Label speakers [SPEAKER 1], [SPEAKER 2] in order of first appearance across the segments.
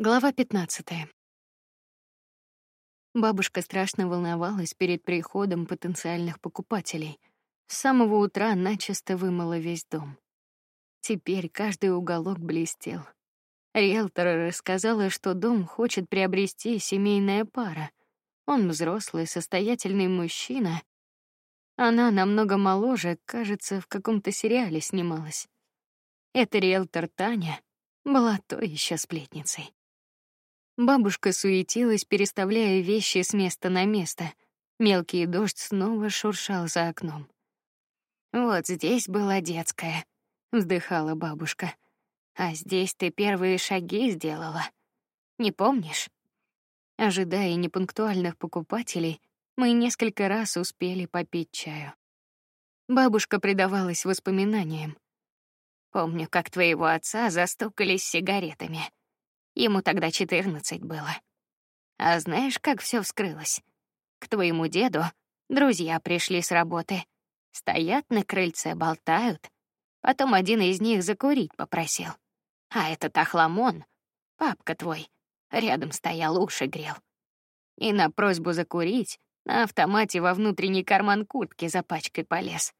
[SPEAKER 1] Глава 15. Бабушка страшно волновалась перед приходом потенциальных покупателей. С самого утра начисто вымыла весь дом. Теперь каждый уголок блестел. Риэлтор рассказала, что дом хочет приобрести семейная пара. Он взрослый, состоятельный мужчина. Она намного моложе, кажется, в каком-то сериале снималась. Это риэлтор Таня была той еще сплетницей. Бабушка суетилась, переставляя вещи с места на место. Мелкий дождь снова шуршал за окном. Вот здесь была детская, вздыхала бабушка. А здесь ты первые шаги сделала. Не помнишь? Ожидая непунктуальных покупателей, мы несколько раз успели попить чаю. Бабушка предавалась воспоминаниям. Помню, как твоего отца застукали с сигаретами. Ему тогда четырнадцать было. А знаешь, как все вскрылось? К твоему деду друзья пришли с работы, стоят на крыльце, болтают. Потом один из них закурить попросил. А этот охламон, папка твой, рядом стоял, уши грел. И на просьбу закурить на автомате во внутренний карман куртки за пачкой полез.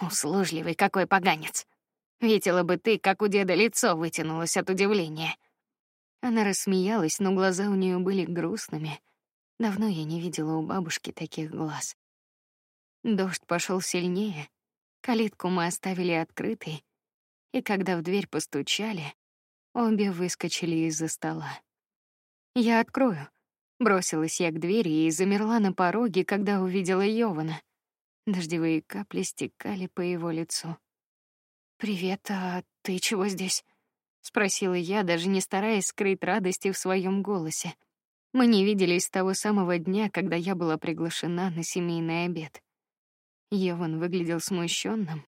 [SPEAKER 1] Услужливый какой поганец. Видела бы ты, как у деда лицо вытянулось от удивления. Она рассмеялась, но глаза у нее были грустными. Давно я не видела у бабушки таких глаз. Дождь пошел сильнее. Калитку мы оставили открытой, и когда в дверь постучали, обе выскочили из-за стола. Я открою. Бросилась я к двери и замерла на пороге, когда увидела Йована. Дождевые капли стекали по его лицу. Привет, а ты чего здесь? Спросила я, даже не стараясь скрыть радости в своем голосе. Мы не виделись с того самого дня, когда я была приглашена на семейный обед. Йован выглядел смущенным.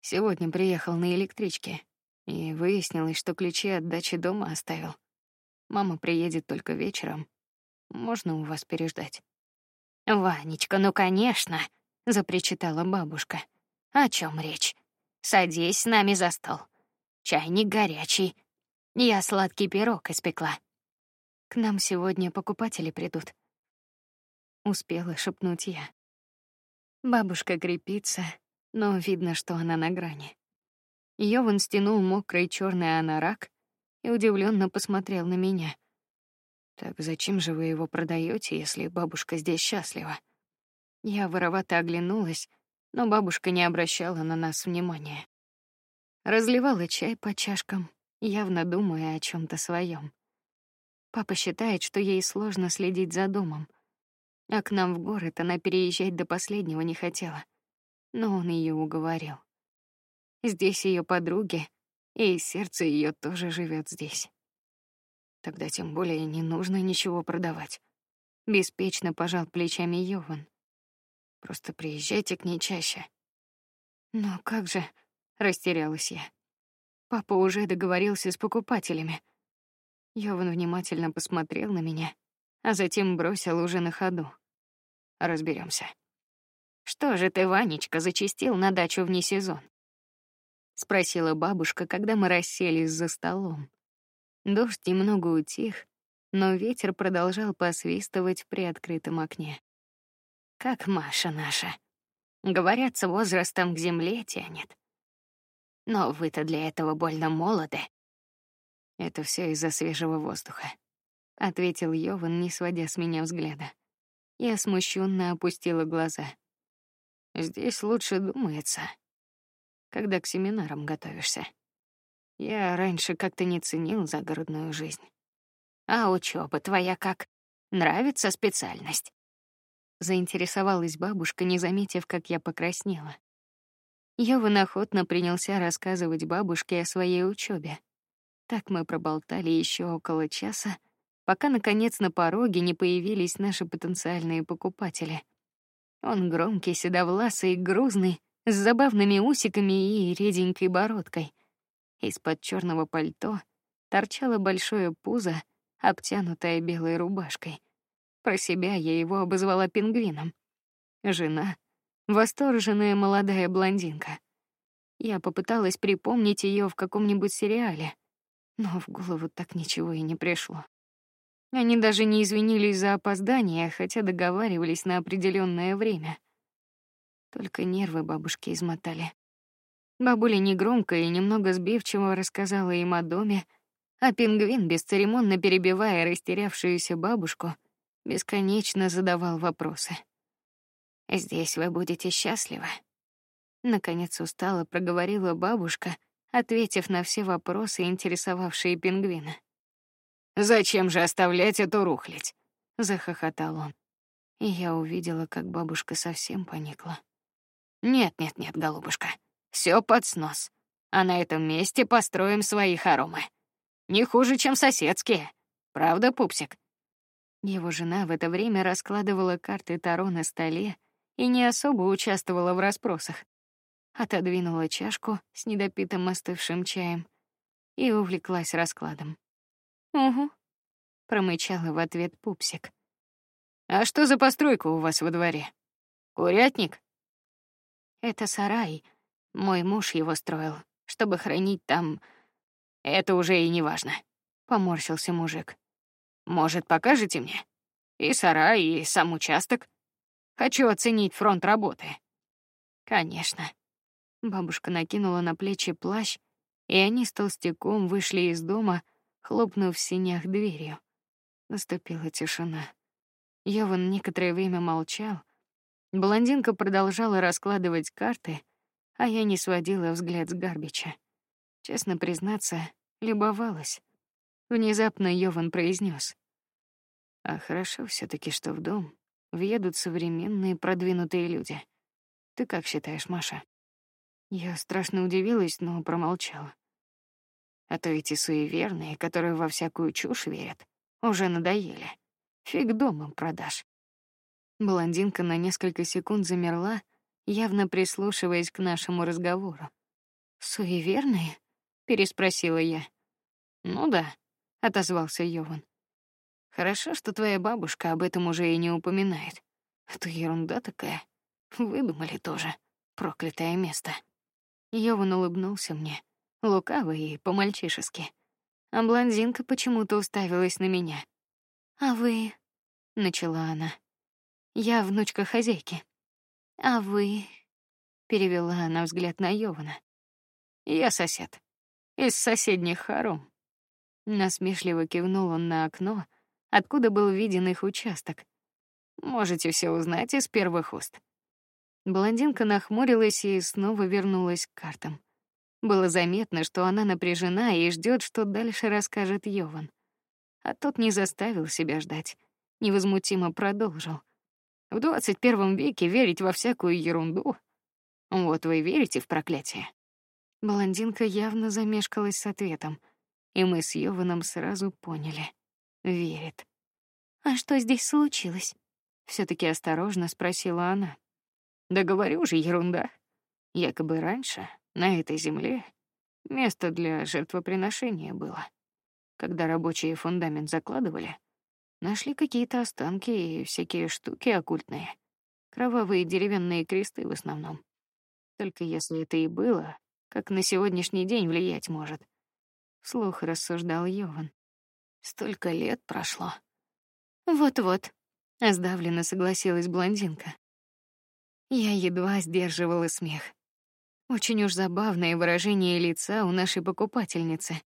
[SPEAKER 1] Сегодня приехал на электричке и выяснилось, что ключи от дачи дома оставил. Мама приедет только вечером. Можно у вас переждать. Ванечка, ну конечно, запричитала бабушка. О чем речь? Садись с нами за стол. Чайник горячий. Я сладкий пирог испекла. К нам сегодня покупатели придут. Успела шепнуть я. Бабушка крепится, но видно, что она на грани. Йован стянул мокрый черный анорак и удивленно посмотрел на меня. Так зачем же вы его продаете, если бабушка здесь счастлива? Я воровато оглянулась, но бабушка не обращала на нас внимания разливала чай по чашкам, явно думая о чем то своем. Папа считает, что ей сложно следить за домом, а к нам в город она переезжать до последнего не хотела, но он ее уговорил. Здесь ее подруги, и сердце ее тоже живет здесь. Тогда тем более не нужно ничего продавать. Беспечно пожал плечами Йован. Просто приезжайте к ней чаще. Но как же? Растерялась я. Папа уже договорился с покупателями. Йован внимательно посмотрел на меня, а затем бросил уже на ходу. Разберемся. Что же ты, Ванечка, зачистил на дачу вне сезон? спросила бабушка, когда мы расселись за столом. Дождь немного утих, но ветер продолжал посвистывать в приоткрытом окне. Как Маша наша. Говорят, с возрастом к земле тянет. Но вы-то для этого больно молоды. Это все из-за свежего воздуха, ответил Йован, не сводя с меня взгляда. Я смущенно опустила глаза. Здесь лучше думается, когда к семинарам готовишься. Я раньше как-то не ценил загородную жизнь. А учеба твоя как? Нравится специальность? Заинтересовалась бабушка, не заметив, как я покраснела. Йован охотно принялся рассказывать бабушке о своей учебе. Так мы проболтали еще около часа, пока наконец на пороге не появились наши потенциальные покупатели. Он громкий, седовласый, грузный, с забавными усиками и реденькой бородкой. Из-под черного пальто торчало большое пузо, обтянутое белой рубашкой. Про себя я его обозвала пингвином. Жена восторженная молодая блондинка. Я попыталась припомнить ее в каком-нибудь сериале. но в голову так ничего и не пришло. Они даже не извинились за опоздание, хотя договаривались на определенное время. Только нервы бабушки измотали. Бабуля негромко и немного сбивчиво рассказала им о доме, а пингвин, бесцеремонно перебивая растерявшуюся бабушку, бесконечно задавал вопросы. Здесь вы будете счастливы. Наконец устало проговорила бабушка, ответив на все вопросы, интересовавшие пингвина. Зачем же оставлять эту рухлядь? захохотал он. И я увидела, как бабушка совсем поникла. Нет, нет, нет, голубушка, все под снос. А на этом месте построим свои хоромы. Не хуже, чем соседские. Правда, пупсик? Его жена в это время раскладывала карты Таро на столе и не особо участвовала в расспросах. Отодвинула чашку с недопитым остывшим чаем и увлеклась раскладом. Угу, промычала в ответ пупсик. А что за постройка у вас во дворе? Курятник? Это сарай. Мой муж его строил, чтобы хранить там. Это уже и не важно. Поморщился мужик. Может, покажете мне? И сарай, и сам участок. Хочу оценить фронт работы. Конечно. Бабушка накинула на плечи плащ, и они с толстяком вышли из дома, хлопнув в синях дверью. Наступила тишина. Йован некоторое время молчал. Блондинка продолжала раскладывать карты, а я не сводила взгляд с Гарбича. Честно признаться, любовалась. Внезапно Йован произнес: "А хорошо все таки что в дом въедут современные продвинутые люди. Ты как считаешь, Маша?" Я страшно удивилась, но промолчала. А то эти суеверные, которые во всякую чушь верят, уже надоели. Фиг домом продашь. Блондинка на несколько секунд замерла, явно прислушиваясь к нашему разговору. Суеверные? переспросила я. Ну да, отозвался Йован. Хорошо, что твоя бабушка об этом уже и не упоминает. Это ерунда такая. Выдумали тоже. Проклятое место. Йован улыбнулся мне лукаво и по-мальчишески. А блондинка почему-то уставилась на меня. А вы, начала она. Я внучка хозяйки. А вы, перевела она взгляд на Йована. Я сосед из соседних хором. Насмешливо кивнул он на окно, откуда был виден их участок. Можете все узнать из первых уст. Блондинка нахмурилась и снова вернулась к картам. Было заметно, что она напряжена и ждет, что дальше расскажет Йован. А тот не заставил себя ждать, невозмутимо продолжил. В двадцать первом веке верить во всякую ерунду. Вот вы верите в проклятие? Блондинка явно замешкалась с ответом, и мы с Йованом сразу поняли: верит. А что здесь случилось? Все-таки осторожно спросила она. Да говорю же, ерунда. Якобы раньше на этой земле место для жертвоприношения было. Когда рабочие фундамент закладывали, нашли какие-то останки и всякие штуки оккультные, кровавые деревянные кресты в основном. Только если это и было, как на сегодняшний день влиять может. Слух рассуждал Йован. Столько лет прошло. Вот-вот, сдавленно согласилась блондинка. Я едва сдерживала смех. Очень уж забавное выражение лица у нашей покупательницы.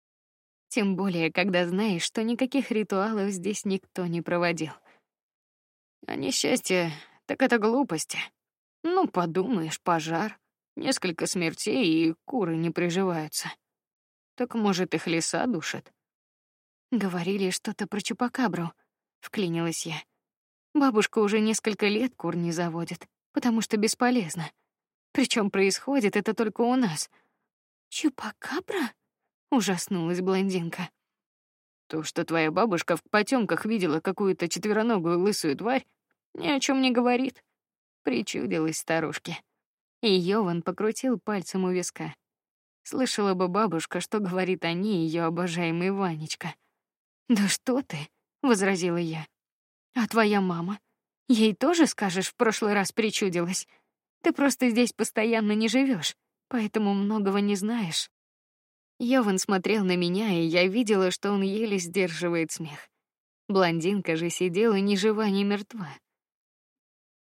[SPEAKER 1] Тем более, когда знаешь, что никаких ритуалов здесь никто не проводил. А несчастье, так это глупости. Ну, подумаешь, пожар, несколько смертей и куры не приживаются. Так может их леса душат? Говорили что-то про чупакабру, вклинилась я. Бабушка уже несколько лет кур не заводит, потому что бесполезно. Причем происходит это только у нас. Чупакабра? Ужаснулась блондинка. То, что твоя бабушка в потемках видела какую-то четвероногую лысую тварь, ни о чем не говорит. Причудилась старушке. И Йован покрутил пальцем у виска. Слышала бы бабушка, что говорит о ней ее обожаемый Ванечка. Да что ты, возразила я. А твоя мама? Ей тоже скажешь, в прошлый раз причудилась. Ты просто здесь постоянно не живешь, поэтому многого не знаешь. Йован смотрел на меня, и я видела, что он еле сдерживает смех. Блондинка же сидела ни жива, ни мертва.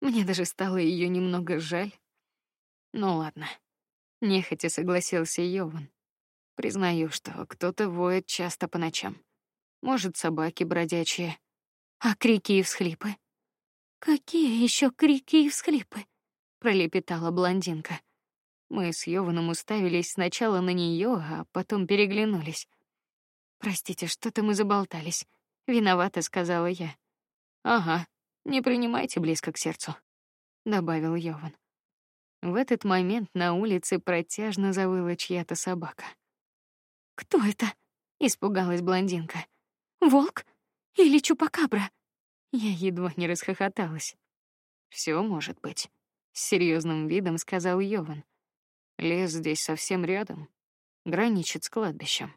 [SPEAKER 1] Мне даже стало ее немного жаль. Ну ладно. Нехотя согласился Йован. Признаю, что кто-то воет часто по ночам. Может, собаки бродячие. А крики и всхлипы? Какие еще крики и всхлипы? пролепетала блондинка. Мы с Йованом уставились сначала на нее, а потом переглянулись. Простите, что-то мы заболтались. Виновата, сказала я. Ага, не принимайте близко к сердцу, добавил Йован. В этот момент на улице протяжно завыла чья-то собака. Кто это? испугалась блондинка. Волк или чупакабра? Я едва не расхохоталась. Все может быть, с серьезным видом сказал Йован. Лес здесь совсем рядом, граничит с кладбищем.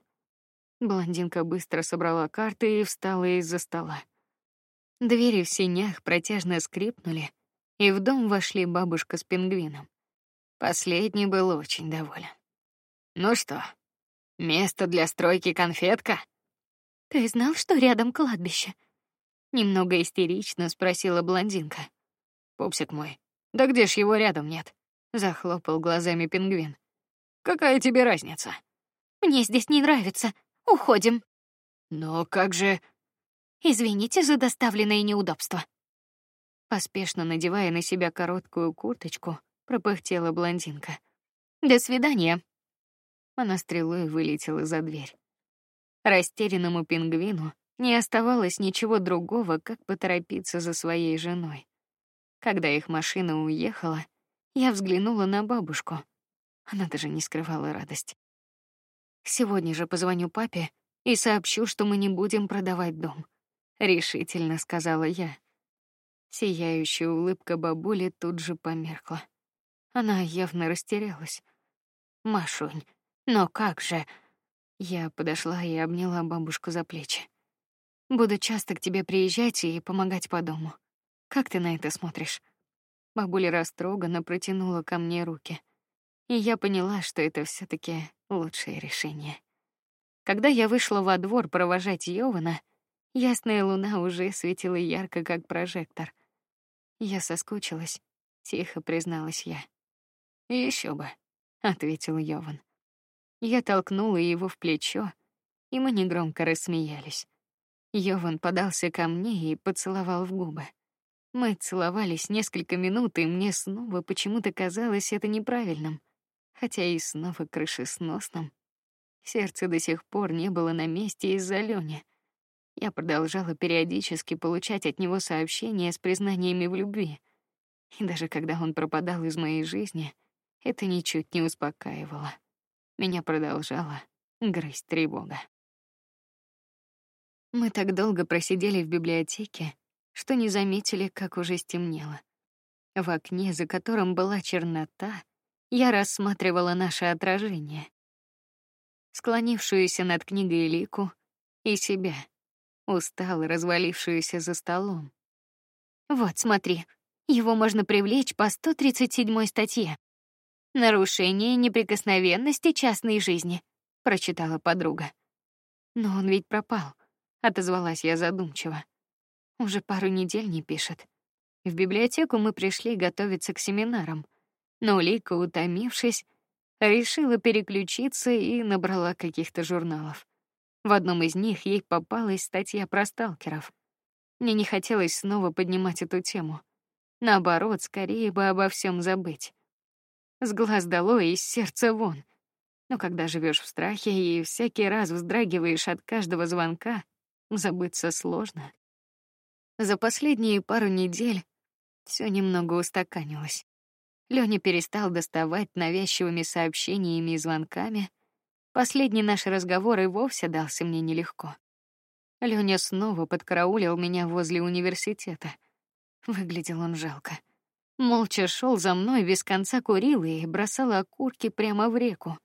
[SPEAKER 1] Блондинка быстро собрала карты и встала из-за стола. Двери в сенях протяжно скрипнули, и в дом вошли бабушка с пингвином. Последний был очень доволен. Ну что, место для стройки конфетка? Ты знал, что рядом кладбище? Немного истерично спросила блондинка. Пупсик мой, да где ж его рядом нет? захлопал глазами пингвин. Какая тебе разница? Мне здесь не нравится. Уходим. Но как же? Извините за доставленное неудобство. Поспешно надевая на себя короткую курточку, пропыхтела блондинка. До свидания. Она стрелой вылетела за дверь. Растерянному пингвину не оставалось ничего другого, как поторопиться за своей женой. Когда их машина уехала, я взглянула на бабушку. Она даже не скрывала радость. Сегодня же позвоню папе и сообщу, что мы не будем продавать дом, решительно сказала я. Сияющая улыбка бабули тут же померкла. Она явно растерялась. Машунь, но как же? Я подошла и обняла бабушку за плечи. Буду часто к тебе приезжать и помогать по дому. Как ты на это смотришь? Бабуля растроганно протянула ко мне руки, и я поняла, что это все таки лучшее решение. Когда я вышла во двор провожать Йована, ясная луна уже светила ярко, как прожектор. Я соскучилась, тихо призналась я. Еще бы, ответил Йован. Я толкнула его в плечо, и мы негромко рассмеялись. Йован подался ко мне и поцеловал в губы. Мы целовались несколько минут, и мне снова почему-то казалось это неправильным, хотя и снова крышесносным. Сердце до сих пор не было на месте из-за Лёни. Я продолжала периодически получать от него сообщения с признаниями в любви, и даже когда он пропадал из моей жизни, это ничуть не успокаивало. Меня продолжала грызть тревога. Мы так долго просидели в библиотеке, что не заметили, как уже стемнело. В окне, за которым была чернота, я рассматривала наше отражение, склонившуюся над книгой Лику и себя, устало развалившуюся за столом. Вот, смотри, его можно привлечь по 137 статье. Нарушение неприкосновенности частной жизни, прочитала подруга. Но он ведь пропал, отозвалась я задумчиво. Уже пару недель не пишет. В библиотеку мы пришли готовиться к семинарам, но Лика, утомившись, решила переключиться и набрала каких-то журналов. В одном из них ей попалась статья про сталкеров. Мне не хотелось снова поднимать эту тему. Наоборот, скорее бы обо всем забыть. С глаз дало и из сердца вон. Но когда живешь в страхе и всякий раз вздрагиваешь от каждого звонка, забыться сложно. За последние пару недель все немного устаканилось. Лёня перестал доставать навязчивыми сообщениями и звонками. Последний наш разговор и вовсе дался мне нелегко. Лёня снова подкараулил меня возле университета. Выглядел он жалко. Молча шел за мной, без конца курил и бросал окурки прямо в реку.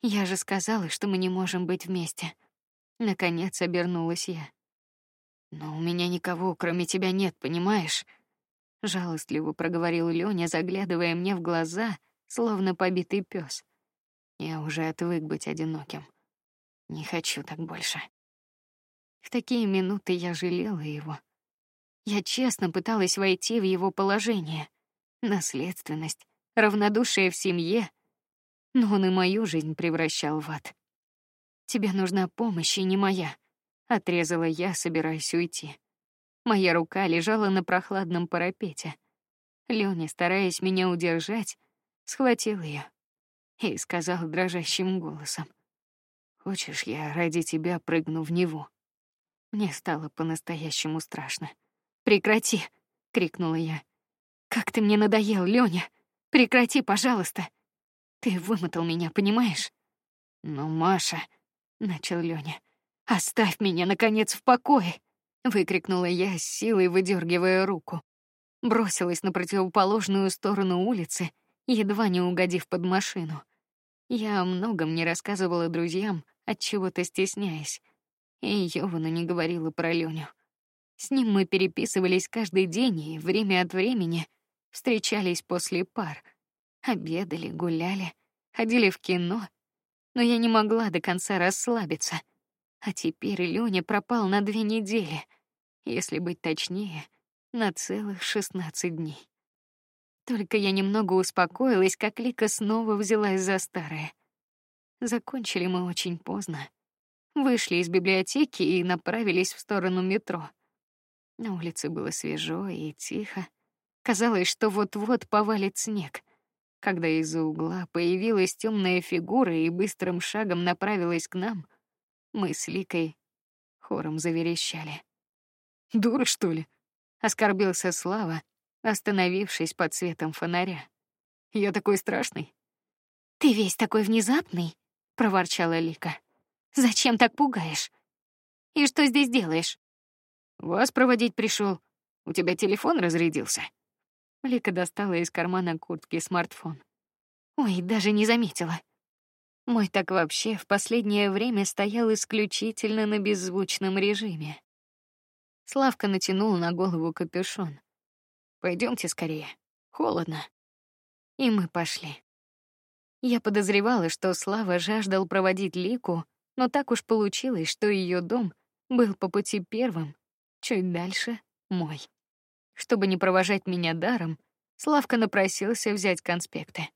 [SPEAKER 1] Я же сказала, что мы не можем быть вместе. Наконец обернулась я. Но у меня никого, кроме тебя, нет, понимаешь? Жалостливо проговорил Лёня, заглядывая мне в глаза, словно побитый пес. Я уже отвык быть одиноким. Не хочу так больше. В такие минуты я жалела его. Я честно пыталась войти в его положение. Наследственность, равнодушие в семье, но он и мою жизнь превращал в ад. Тебе нужна помощь, и не моя, отрезала я, собираясь уйти. Моя рука лежала на прохладном парапете. Лёня, стараясь меня удержать, схватил ее и сказал дрожащим голосом: "Хочешь, я ради тебя прыгну в него?" Мне стало по-настоящему страшно. "Прекрати!" крикнула я. "Как ты мне надоел, Лёня! Прекрати, пожалуйста. Ты вымотал меня, понимаешь?" "Ну, Маша", начал Лёня. "Оставь меня наконец в покое!" выкрикнула я силой, выдергивая руку бросилась на противоположную сторону улицы, едва не угодив под машину. Я о многом не рассказывала друзьям, от чего-то стесняясь, и Йовану не говорила про Леню. С ним мы переписывались каждый день и время от времени встречались после пар, обедали, гуляли, ходили в кино, но я не могла до конца расслабиться. А теперь Леня пропал на две недели, если быть точнее, на целых шестнадцать дней. Только я немного успокоилась, как Лика снова взялась за старое. Закончили мы очень поздно. Вышли из библиотеки и направились в сторону метро. На улице было свежо и тихо. Казалось, что вот-вот повалит снег. Когда из-за угла появилась темная фигура и быстрым шагом направилась к нам, мы с Ликой хором заверещали. Дура что ли? Оскорбился Слава, остановившись под светом фонаря. Я такой страшный. Ты весь такой внезапный, проворчала Лика. Зачем так пугаешь? И что здесь делаешь? Вас проводить пришел. У тебя телефон разрядился. Лика достала из кармана куртки смартфон. Ой, даже не заметила. Мой так вообще в последнее время стоял исключительно на беззвучном режиме. Славка натянул на голову капюшон. Пойдемте скорее, холодно. И мы пошли. Я подозревала, что Слава жаждал проводить Лику, но так уж получилось, что ее дом был по пути первым, чуть дальше мой. Чтобы не провожать меня даром, Славка напросился взять конспекты.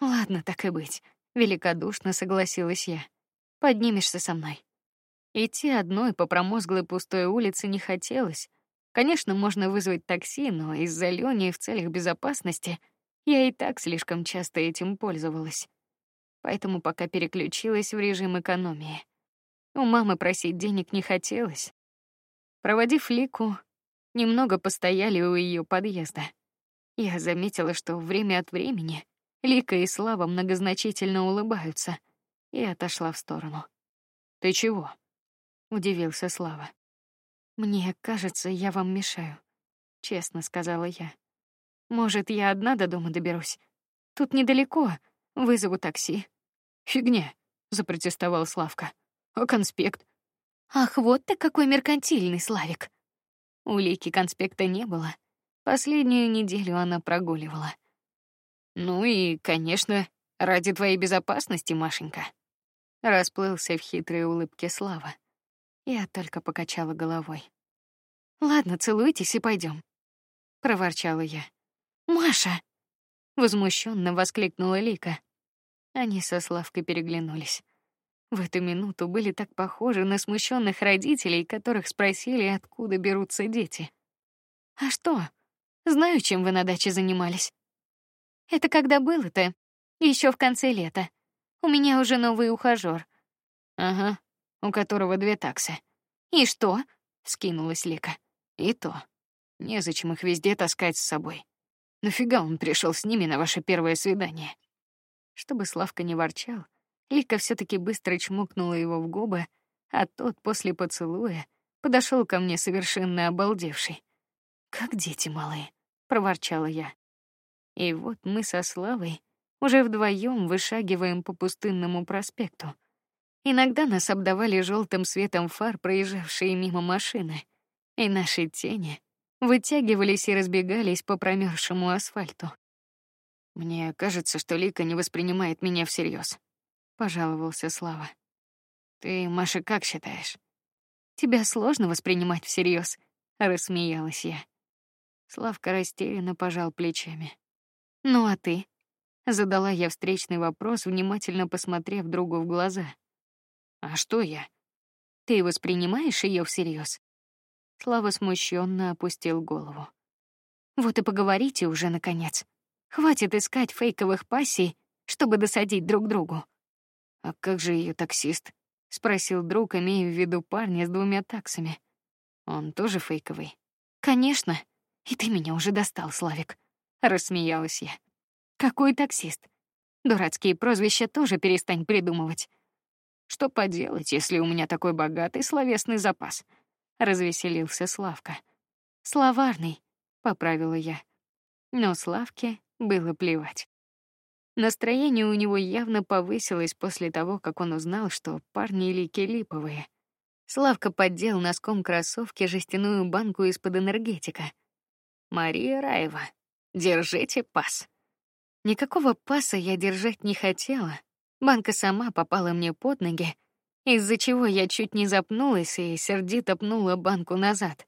[SPEAKER 1] Ладно, так и быть, великодушно согласилась я. Поднимешься со мной. Идти одной по промозглой пустой улице не хотелось. Конечно, можно вызвать такси, но из-за Лёни в целях безопасности я и так слишком часто этим пользовалась. Поэтому пока переключилась в режим экономии. У мамы просить денег не хотелось. Проводив Лику, немного постояли у ее подъезда. Я заметила, что время от времени Лика и Слава многозначительно улыбаются, и отошла в сторону. Ты чего? удивился Слава. Мне кажется, я вам мешаю, честно сказала я. Может, я одна до дома доберусь? Тут недалеко, вызову такси. Фигня, запротестовал Славка. А конспект? Ах, вот ты какой меркантильный, Славик. У Лики конспекта не было. Последнюю неделю она прогуливала. Ну и, конечно, ради твоей безопасности, Машенька. Расплылся в хитрой улыбке Слава. Я только покачала головой. Ладно, целуйтесь и пойдем, проворчала я. Маша! возмущенно воскликнула Лика. Они со Славкой переглянулись. В эту минуту были так похожи на смущенных родителей, которых спросили, откуда берутся дети. А что? Знаю, чем вы на даче занимались. Это когда было-то? Еще в конце лета. У меня уже новый ухажер. Ага, у которого две таксы. И что? Скинулась Лика. И то. Незачем их везде таскать с собой. Нафига он пришел с ними на ваше первое свидание? Чтобы Славка не ворчал, Лика все-таки быстро чмокнула его в губы, а тот после поцелуя подошел ко мне совершенно обалдевший. Как дети малые, проворчала я. И вот мы со Славой уже вдвоем вышагиваем по пустынному проспекту. Иногда нас обдавали желтым светом фар, проезжавшие мимо машины, и наши тени вытягивались и разбегались по промерзшему асфальту. Мне кажется, что Лика не воспринимает меня всерьез. Пожаловался Слава.
[SPEAKER 2] Ты, Маша, как считаешь?
[SPEAKER 1] Тебя сложно воспринимать всерьез, рассмеялась я. Славка растерянно пожал плечами. Ну а ты? Задала я встречный вопрос, внимательно посмотрев другу в глаза.
[SPEAKER 2] А что я?
[SPEAKER 1] Ты воспринимаешь ее всерьез? Слава смущенно опустил голову. Вот и поговорите уже наконец. Хватит искать фейковых пассий, чтобы досадить друг другу.
[SPEAKER 2] А как же ее таксист?
[SPEAKER 1] спросил друг, имея в виду парня с двумя таксами.
[SPEAKER 2] Он тоже фейковый.
[SPEAKER 1] Конечно. И ты меня уже достал, Славик. Рассмеялась я. Какой таксист? Дурацкие прозвища тоже перестань придумывать.
[SPEAKER 2] Что поделать, если у меня такой богатый словесный запас? Развеселился Славка.
[SPEAKER 1] Словарный, поправила я. Но Славке было плевать. Настроение у него явно повысилось после того, как он узнал, что парни лики липовые. Славка поддел носком кроссовки жестяную банку из-под энергетика.
[SPEAKER 2] Мария Раева, держите пас.
[SPEAKER 1] Никакого паса я держать не хотела. Банка сама попала мне под ноги, из-за чего я чуть не запнулась и сердито пнула банку назад.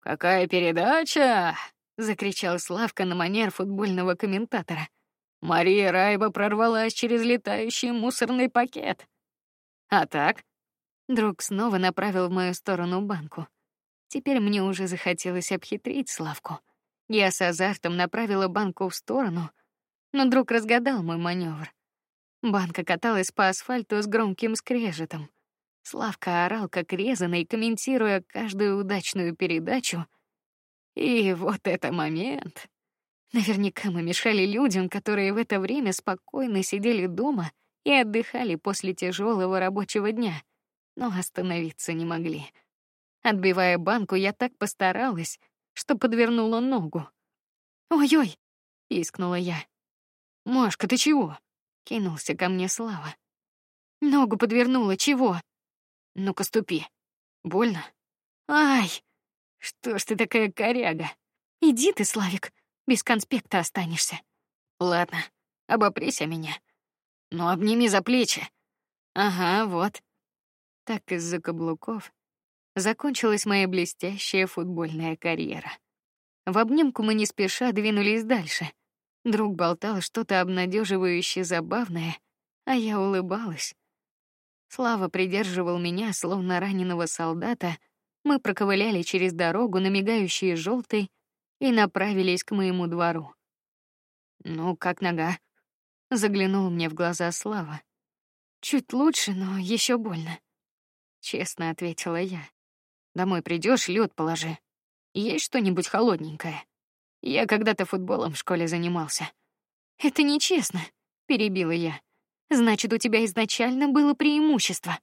[SPEAKER 2] Какая передача!
[SPEAKER 1] закричал Славка на манер футбольного комментатора.
[SPEAKER 2] Мария Райба прорвалась через летающий мусорный пакет. А так?
[SPEAKER 1] Друг снова направил в мою сторону банку. Теперь мне уже захотелось обхитрить Славку. Я с азартом направила банку в сторону, но друг разгадал мой маневр. Банка каталась по асфальту с громким скрежетом. Славка орал как резаный, комментируя каждую удачную передачу. И вот это момент. Наверняка мы мешали людям, которые в это время спокойно сидели дома и отдыхали после тяжелого рабочего дня, но остановиться не могли. Отбивая банку, я так постаралась, что подвернула ногу. Ой-ой, искнула я.
[SPEAKER 2] Машка, ты чего?
[SPEAKER 1] Кинулся ко мне Слава. Ногу подвернула, чего?
[SPEAKER 2] Ну-ка ступи. Больно?
[SPEAKER 1] Ай!
[SPEAKER 2] Что ж ты такая коряга?
[SPEAKER 1] Иди ты, Славик, без конспекта останешься.
[SPEAKER 2] Ладно, обопрись о меня. Ну обними за плечи.
[SPEAKER 1] Ага, вот. Так из-за каблуков закончилась моя блестящая футбольная карьера. В обнимку мы не спеша двинулись дальше. Друг болтал что-то обнадеживающее забавное, а я улыбалась. Слава придерживал меня, словно раненого солдата. Мы проковыляли через дорогу на мигающий желтый и направились к моему двору.
[SPEAKER 2] Ну, как нога?
[SPEAKER 1] Заглянул мне в глаза Слава. Чуть лучше, но еще больно. Честно ответила я.
[SPEAKER 2] Домой придешь, лед положи. Есть что-нибудь холодненькое? Я когда-то футболом в школе занимался.
[SPEAKER 1] Это нечестно, перебила я. Значит, у тебя изначально было преимущество.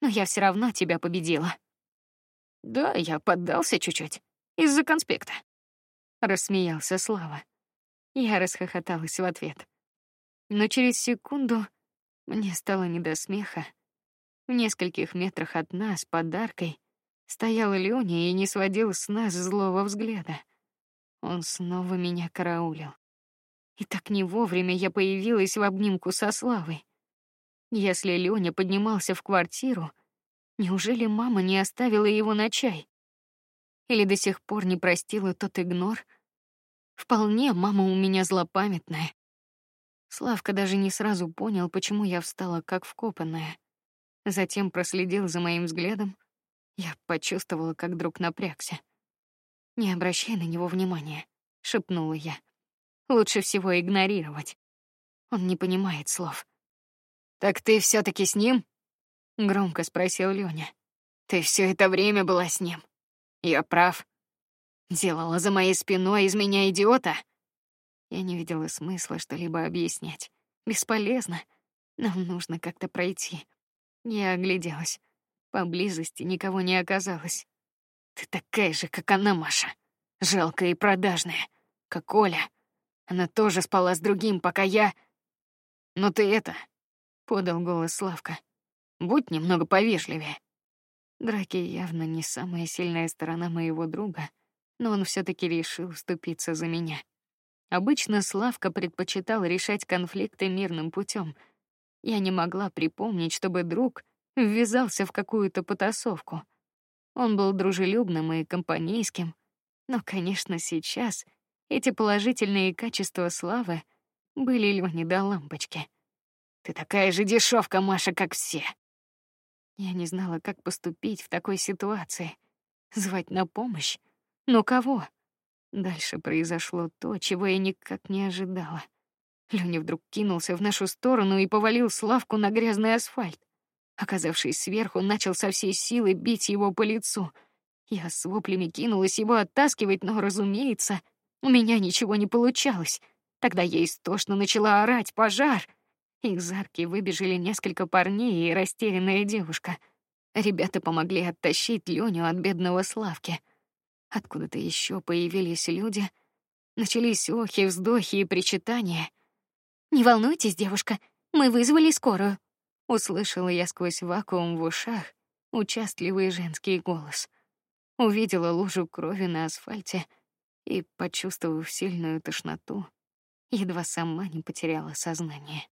[SPEAKER 1] Но я все равно тебя победила.
[SPEAKER 2] Да, я поддался чуть-чуть из-за конспекта.
[SPEAKER 1] Рассмеялся Слава. Я расхохоталась в ответ. Но через секунду мне стало не до смеха. В нескольких метрах от нас подаркой стоял Лёня и не сводил с нас злого взгляда. Он снова меня караулил. И так не вовремя я появилась в обнимку со Славой. Если Лёня поднимался в квартиру, неужели мама не оставила его на чай? Или до сих пор не простила тот игнор? Вполне мама у меня злопамятная. Славка даже не сразу понял, почему я встала как вкопанная. Затем проследил за моим взглядом. Я почувствовала, как друг напрягся. Не обращай на него внимания, шепнула я. Лучше всего игнорировать. Он не понимает слов.
[SPEAKER 2] Так ты все таки с ним?
[SPEAKER 1] Громко спросил Лёня.
[SPEAKER 2] Ты все это время была с ним. Я прав. Делала за моей спиной из меня идиота.
[SPEAKER 1] Я не видела смысла что-либо объяснять. Бесполезно. Нам нужно как-то пройти. Я огляделась. Поблизости никого не оказалось.
[SPEAKER 2] Ты такая же, как она, Маша. Жалкая и продажная, как Оля. Она тоже спала с другим, пока я... Но ты это... Подал голос Славка. Будь немного повежливее.
[SPEAKER 1] Драки явно не самая сильная сторона моего друга, но он все-таки решил вступиться за меня. Обычно Славка предпочитал решать конфликты мирным путем, Я не могла припомнить, чтобы друг ввязался в какую-то потасовку. Он был дружелюбным и компанейским, но, конечно, сейчас эти положительные качества славы были Лёне до лампочки.
[SPEAKER 2] Ты такая же дешевка, Маша, как все.
[SPEAKER 1] Я не знала, как поступить в такой ситуации. Звать на помощь? Но кого? Дальше произошло то, чего я никак не ожидала. Лёня вдруг кинулся в нашу сторону и повалил Славку на грязный асфальт. Оказавшись сверху, начал со всей силы бить его по лицу. Я с воплями кинулась его оттаскивать, но, разумеется, у меня ничего не получалось. Тогда я истошно начала орать: "Пожар!" Из арки выбежали несколько парней и растерянная девушка. Ребята помогли оттащить Леню от бедного Славки. Откуда-то еще появились люди. Начались охи, вздохи и причитания. Не волнуйтесь, девушка, мы вызвали скорую. Услышала я сквозь вакуум в ушах участливый женский голос. Увидела лужу крови на асфальте и, почувствовав сильную тошноту, едва сама не потеряла сознание.